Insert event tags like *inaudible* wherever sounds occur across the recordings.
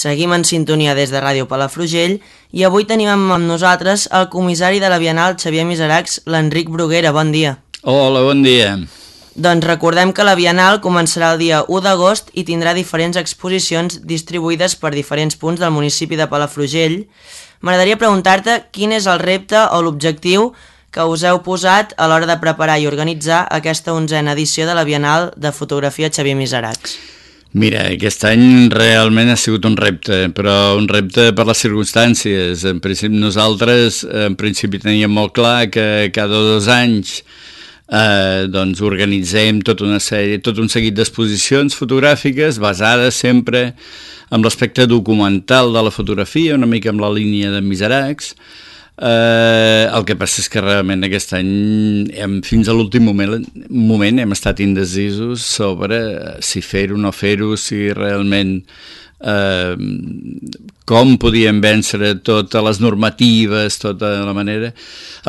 Seguim en sintonia des de Ràdio Palafrugell i avui tenim amb nosaltres el comissari de la Bienal Xavier Miseracs, l'Enric Bruguera. Bon dia. Hola, bon dia. Doncs recordem que la Bienal començarà el dia 1 d'agost i tindrà diferents exposicions distribuïdes per diferents punts del municipi de Palafrugell. M'agradaria preguntar-te quin és el repte o l'objectiu que us heu posat a l'hora de preparar i organitzar aquesta onzena edició de la Bienal de Fotografia Xavier Miseracs. Mira, aquest any realment ha sigut un repte, però un repte per les circumstàncies. En principi nosaltres, en principi teníem molt clar que cada dos anys eh, doncs organitzem tot, una sèrie, tot un seguit d'exposicions fotogràfiques basades sempre en l'aspecte documental de la fotografia, una mica amb la línia de Miseracs, Eh, el que passa és que realment aquest any hem, fins a l'últim moment, moment hem estat indecisos sobre si fer-ho o no fer-ho, si realment eh, com podíem vèncer totes les normatives, tota la manera.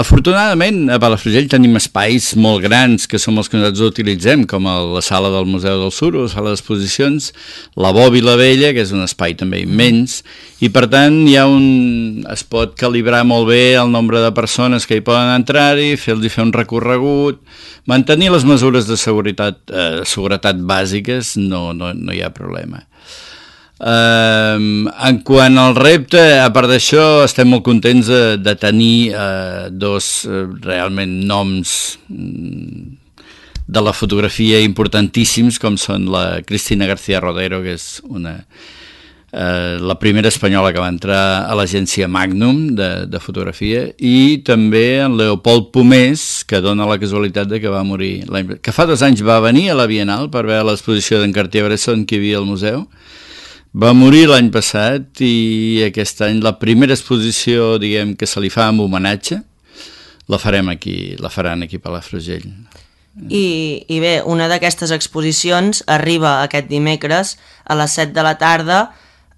Afortunadament, a Palafrugell tenim espais molt grans que som els que nosaltres utilitzem, com la sala del Museu del Sur, la sala d'exposicions, la Bòbila Vella, que és un espai també immens, i per tant hi ha un... es pot calibrar molt bé el nombre de persones que hi poden entrar-hi, fer-los fer un recorregut, mantenir les mesures de seguretat, eh, seguretat bàsiques, no, no, no hi ha problema. Uh, en quant al repte, a part d'això, estem molt contents de, de tenir uh, dos uh, realment noms mm, de la fotografia importantíssims, com són la Cristina García Rodero, que és una, uh, la primera espanyola que va entrar a l'agència Magnum de, de fotografia, i també en Leopold Pomés, que dona la casualitat de que va morir, que fa dos anys va venir a la Bienal per veure l'exposició d'en Cartier-Bresson que hi havia al museu, va morir l'any passat i aquest any la primera exposició, diguem, que se li fa amb homenatge, la farem aquí, la faran aquí a Palafrugell. I, I bé, una d'aquestes exposicions arriba aquest dimecres a les 7 de la tarda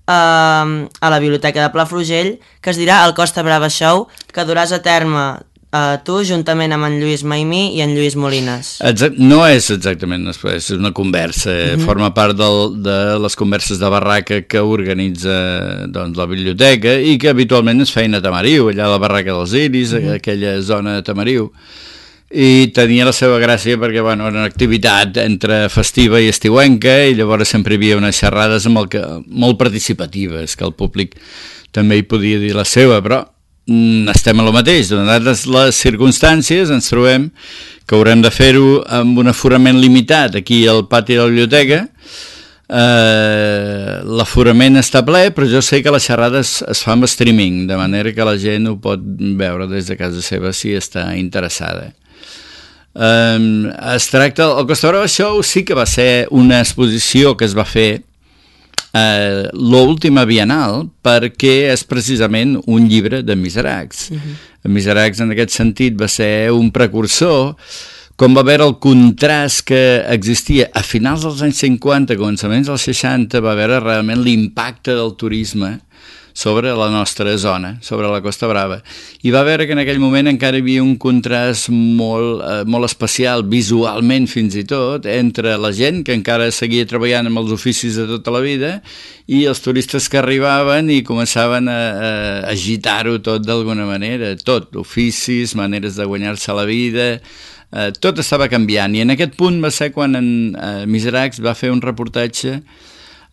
eh, a la Biblioteca de Palafrugell, que es dirà el Costa Brava Show, que duràs a terme Uh, tu, juntament amb en Lluís Maimí i en Lluís Molines. Exact, no és exactament és una conversa, mhm. -huh. forma part del, de les converses de barraca que organitza doncs, la biblioteca i que habitualment es feien a Tamariu, allà a la barraca dels Iris, mhm. -huh. aquella zona de Tamariu i tenia la seva gràcia perquè bueno, era una activitat entre festiva i estiuenca i llavors sempre hi havia unes xerrades amb el que, molt participatives que el públic també hi podia dir la seva però Mm, estem a lo mateix, donades les circumstàncies ens trobem que haurem de fer-ho amb un aforament limitat aquí al pati de la biblioteca. Eh, l'aforament està ple però jo sé que les xerrades es fa amb streaming de manera que la gent ho pot veure des de casa seva si està interessada. Eh, es tracta, el Costa Brava Show sí que va ser una exposició que es va fer eh, l'última Bienal perquè és precisament un llibre de Miseracs. Uh -huh. Miseracs en aquest sentit va ser un precursor com va veure el contrast que existia a finals dels anys 50, començaments dels 60, va veure realment l'impacte del turisme sobre la nostra zona, sobre la Costa Brava. I va veure que en aquell moment encara hi havia un contrast molt, eh, molt especial, visualment fins i tot, entre la gent que encara seguia treballant amb els oficis de tota la vida i els turistes que arribaven i començaven a, a agitar-ho tot d'alguna manera, tot, oficis, maneres de guanyar-se la vida, eh, tot estava canviant. I en aquest punt va ser quan en eh, Miseracs va fer un reportatge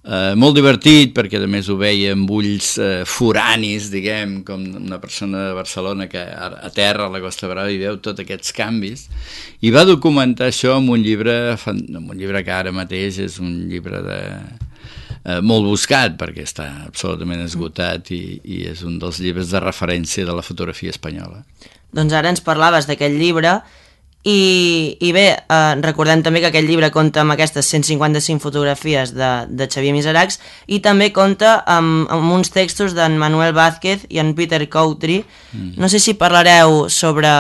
Eh, molt divertit perquè a més ho veia amb ulls eh, foranis, diguem, com una persona de Barcelona que a, terra a la Costa Brava i veu tots aquests canvis i va documentar això amb un llibre amb un llibre que ara mateix és un llibre de, eh, molt buscat perquè està absolutament esgotat i, i és un dels llibres de referència de la fotografia espanyola. Doncs ara ens parlaves d'aquest llibre i, i bé, eh, recordem també que aquest llibre compta amb aquestes 155 fotografies de, de Xavier Miseracs i també compta amb, amb uns textos d'en Manuel Vázquez i en Peter Coutry. Mm. No sé si parlareu sobre,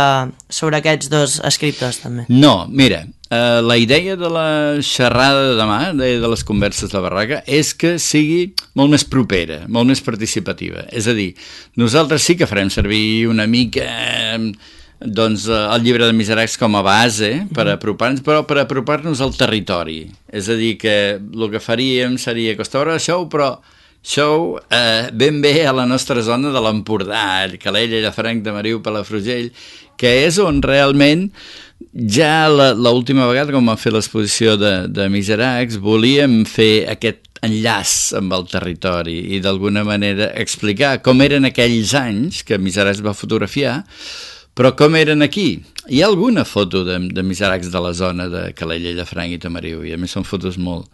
sobre aquests dos escriptors també. No, mira, eh, la idea de la xerrada de demà, de, de les converses de barraca, és que sigui molt més propera, molt més participativa. És a dir, nosaltres sí que farem servir una mica... Eh, doncs, eh, el llibre de Miseracs com a base per apropar-nos, però per apropar-nos al territori. És a dir, que el que faríem seria Costa Brava Show, però show eh, ben bé a la nostra zona de l'Empordà, Calella, Llafranc de Mariu, Palafrugell, que és on realment ja l'última vegada, com vam fer l'exposició de, de Miseracs, volíem fer aquest enllaç amb el territori i d'alguna manera explicar com eren aquells anys que Miseracs va fotografiar, però com eren aquí? Hi ha alguna foto de, de miseracs de la zona de Calella, Llafranc i Tamariu, i a més són fotos molt,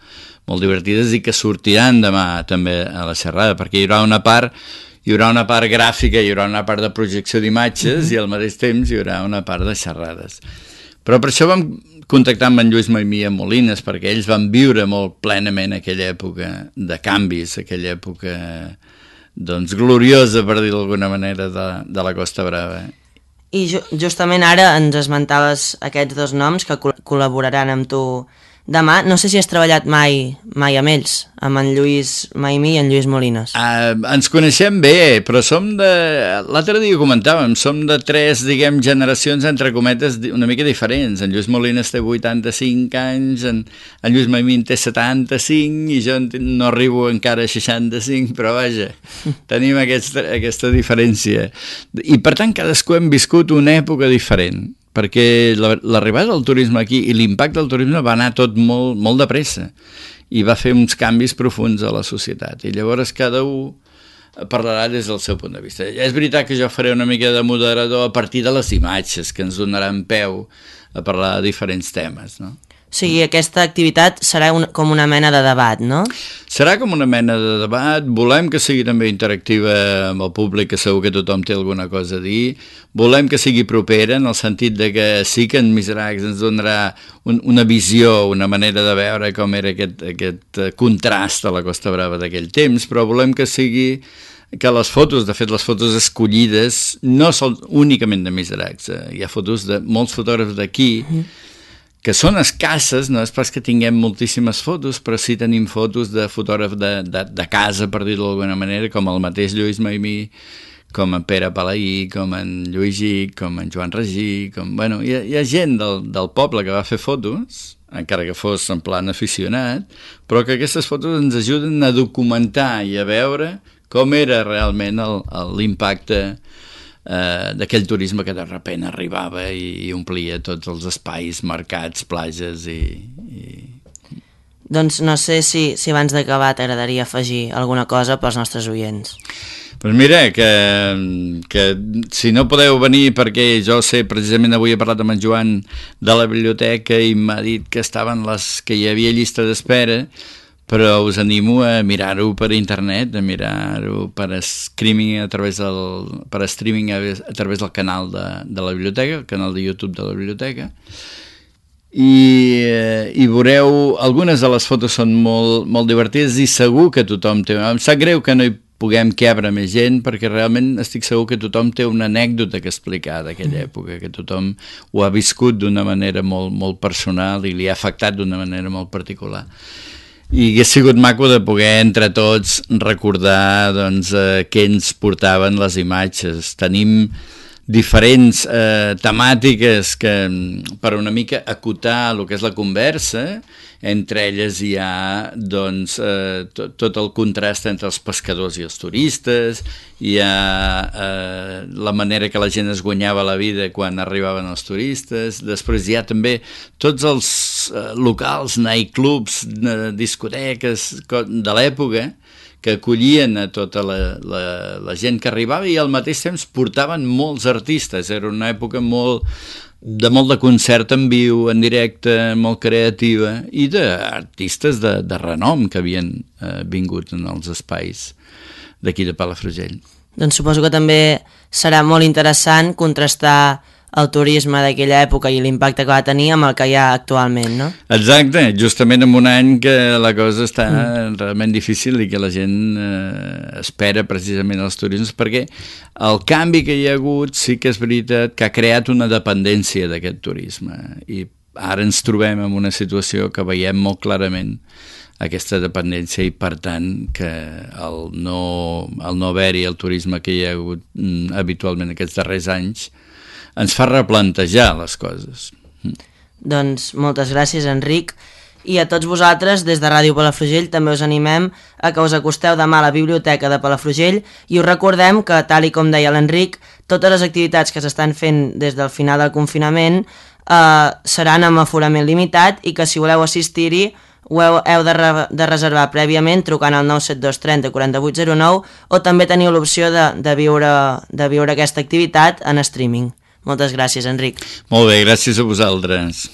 molt divertides i que sortiran demà també a la xerrada, perquè hi haurà una part hi haurà una part gràfica, hi haurà una part de projecció d'imatges mm -hmm. i al mateix temps hi haurà una part de xerrades. Però per això vam contactar amb en Lluís Maimí a Molines, perquè ells van viure molt plenament aquella època de canvis, aquella època doncs gloriosa, per dir d'alguna manera, de, de la Costa Brava. I ju justament ara ens esmentaves aquests dos noms que col col·laboraran amb tu demà. No sé si has treballat mai, mai amb ells, amb en Lluís Maimí i en Lluís Molines. Uh, ens coneixem bé, però som de... L'altre dia comentàvem, som de tres, diguem, generacions, entre cometes, una mica diferents. En Lluís Molines té 85 anys, en, en Lluís Maimí té 75 i jo no arribo encara a 65, però vaja, *laughs* tenim aquesta, aquesta diferència. I per tant, cadascú hem viscut una època diferent perquè l'arribada del turisme aquí i l'impacte del turisme va anar tot molt, molt de pressa i va fer uns canvis profuns a la societat i llavors cada un parlarà des del seu punt de vista. És veritat que jo faré una mica de moderador a partir de les imatges que ens donaran peu a parlar de diferents temes, no? O sigui, aquesta activitat serà un, com una mena de debat, no? Serà com una mena de debat, volem que sigui també interactiva amb el públic, que segur que tothom té alguna cosa a dir, volem que sigui propera en el sentit de que sí que en Miseracs ens donarà un, una visió, una manera de veure com era aquest, aquest contrast a la Costa Brava d'aquell temps, però volem que sigui que les fotos, de fet les fotos escollides, no són únicament de Miseracs, eh? hi ha fotos de molts fotògrafs d'aquí, mm -hmm que són escasses, no és pas que tinguem moltíssimes fotos, però sí tenim fotos de fotògraf de, de, de casa, per dir-ho d'alguna manera, com el mateix Lluís Maimí, com en Pere Palaí, com en Lluís Gic, com en Joan Regí, com... Bueno, hi ha, hi ha gent del, del poble que va fer fotos, encara que fos en plan aficionat, però que aquestes fotos ens ajuden a documentar i a veure com era realment l'impacte eh, d'aquell turisme que de repent arribava i, i omplia tots els espais, mercats, plages i... i... Doncs no sé si, si abans d'acabar t'agradaria afegir alguna cosa pels nostres oients. Doncs mira, que, que si no podeu venir perquè jo sé, precisament avui he parlat amb en Joan de la biblioteca i m'ha dit que estaven les que hi havia llista d'espera, però us animo a mirar-ho per internet, a mirar-ho per streaming a través del, per streaming a, a través del canal de, de la biblioteca, el canal de YouTube de la biblioteca, i, eh, i veureu, algunes de les fotos són molt, molt divertides i segur que tothom té... Em sap greu que no hi puguem quebre més gent perquè realment estic segur que tothom té una anècdota que explicar d'aquella mm. època, que tothom ho ha viscut d'una manera molt, molt personal i li ha afectat d'una manera molt particular i hagués sigut maco de poder entre tots recordar doncs, eh, què ens portaven les imatges. Tenim diferents eh, temàtiques que per una mica acotar el que és la conversa, entre elles hi ha doncs, eh, tot, tot el contrast entre els pescadors i els turistes, hi ha eh, la manera que la gent es guanyava la vida quan arribaven els turistes, després hi ha també tots els locals, nightclubs, eh, discoteques de l'època, que acollien a tota la, la, la gent que arribava i al mateix temps portaven molts artistes. Era una època molt, de molt de concert en viu, en directe, molt creativa, i d'artistes de, de renom que havien eh, vingut en els espais d'aquí de Palafrugell. Doncs suposo que també serà molt interessant contrastar el turisme d'aquella època i l'impacte que va tenir amb el que hi ha actualment, no? Exacte, justament en un any que la cosa està mm. realment difícil i que la gent eh, espera precisament els turismes, perquè el canvi que hi ha hagut sí que és veritat que ha creat una dependència d'aquest turisme i ara ens trobem en una situació que veiem molt clarament aquesta dependència i per tant que el no, el no haver-hi el turisme que hi ha hagut mm, habitualment aquests darrers anys ens fa replantejar les coses. Doncs moltes gràcies, Enric, i a tots vosaltres, des de Ràdio Palafrugell, també us animem a que us acosteu demà a la Biblioteca de Palafrugell i us recordem que, tal i com deia l'Enric, totes les activitats que s'estan fent des del final del confinament eh, seran amb aforament limitat i que si voleu assistir-hi ho heu, heu de, re, de reservar prèviament trucant al 972 30 4809 o també teniu l'opció de, de, viure, de viure aquesta activitat en streaming. Moltes gràcies, Enric. Molt bé, gràcies a vosaltres.